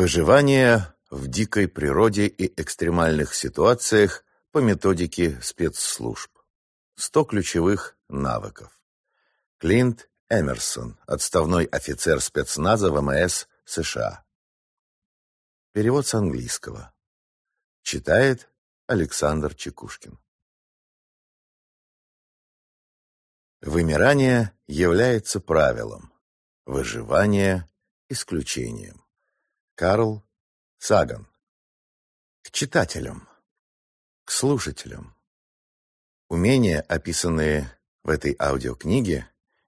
Выживание в дикой природе и экстремальных ситуациях по методике спецслужб. 100 ключевых навыков. Клинт Эмерсон, отставной офицер спецназа ВМС США. Перевод с английского. Читает Александр Чекушкин. Вымирание является правилом, выживание – исключением. Карл Саган. К читателям, к слушателям. Умения, описанные в этой аудиокниге,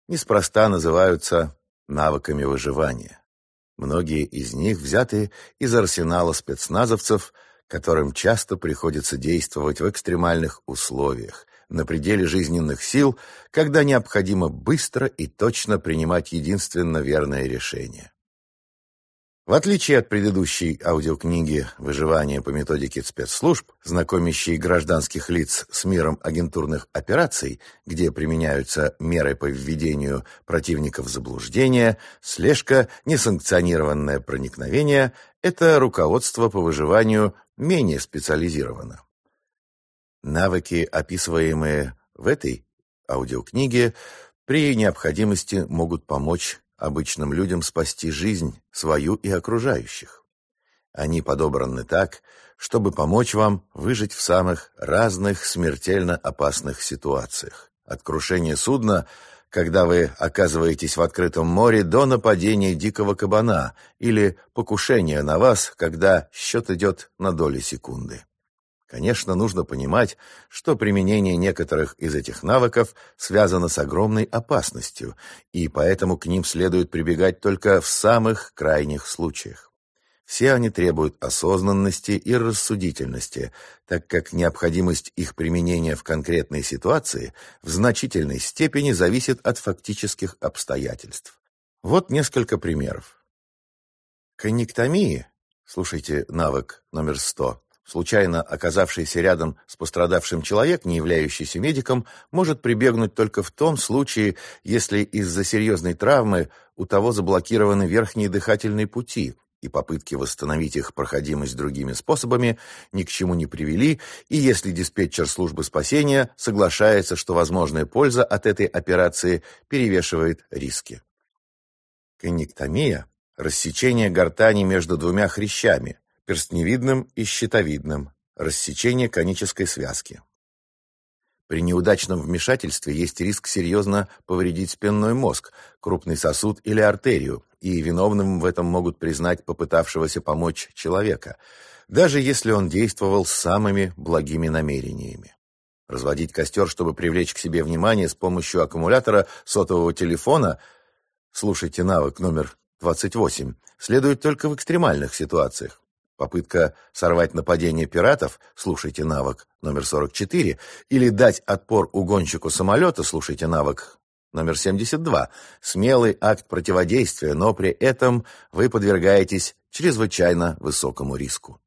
неспроста называются навыками выживания. Многие из них взяты из арсенала спецназовцев, которым часто приходится действовать в экстремальных условиях, на пределе жизненных сил, когда необходимо быстро и точно принимать единственно верное решение. В отличие от предыдущей аудиокниги «Выживание по методике спецслужб», знакомящей гражданских лиц с миром агентурных операций, где применяются меры по введению противников в заблуждение, слежка, несанкционированное проникновение – это руководство по выживанию менее специализировано. Навыки, описываемые в этой аудиокниге, при необходимости могут помочь обычным людям спасти жизнь свою и окружающих. Они подобраны так, чтобы помочь вам выжить в самых разных смертельно опасных ситуациях. От крушения судна, когда вы оказываетесь в открытом море, до нападения дикого кабана или покушения на вас, когда счет идет на доли секунды. Конечно, нужно понимать, что применение некоторых из этих навыков связано с огромной опасностью, и поэтому к ним следует прибегать только в самых крайних случаях. Все они требуют осознанности и рассудительности, так как необходимость их применения в конкретной ситуации в значительной степени зависит от фактических обстоятельств. Вот несколько примеров. Коннектомии, слушайте навык номер 100, Случайно оказавшийся рядом с пострадавшим человек, не являющийся медиком, может прибегнуть только в том случае, если из-за серьезной травмы у того заблокированы верхние дыхательные пути, и попытки восстановить их проходимость другими способами ни к чему не привели, и если диспетчер службы спасения соглашается, что возможная польза от этой операции перевешивает риски. Коннектомия – рассечение гортани между двумя хрящами, перстневидным и щитовидным, рассечение конической связки. При неудачном вмешательстве есть риск серьезно повредить спинной мозг, крупный сосуд или артерию, и виновным в этом могут признать попытавшегося помочь человека, даже если он действовал с самыми благими намерениями. Разводить костер, чтобы привлечь к себе внимание с помощью аккумулятора сотового телефона, слушайте навык номер 28, следует только в экстремальных ситуациях. Попытка сорвать нападение пиратов, слушайте навык номер 44, или дать отпор угонщику самолета, слушайте навык номер 72. Смелый акт противодействия, но при этом вы подвергаетесь чрезвычайно высокому риску.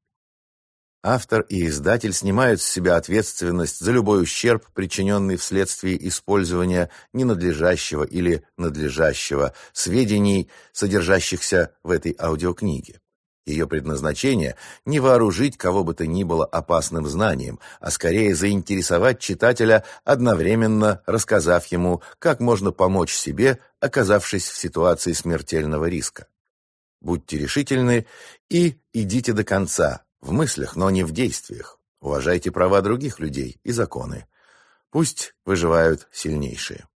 Автор и издатель снимают с себя ответственность за любой ущерб, причиненный вследствие использования ненадлежащего или надлежащего сведений, содержащихся в этой аудиокниге. Ее предназначение – не вооружить кого бы то ни было опасным знанием, а скорее заинтересовать читателя, одновременно рассказав ему, как можно помочь себе, оказавшись в ситуации смертельного риска. Будьте решительны и идите до конца, в мыслях, но не в действиях. Уважайте права других людей и законы. Пусть выживают сильнейшие.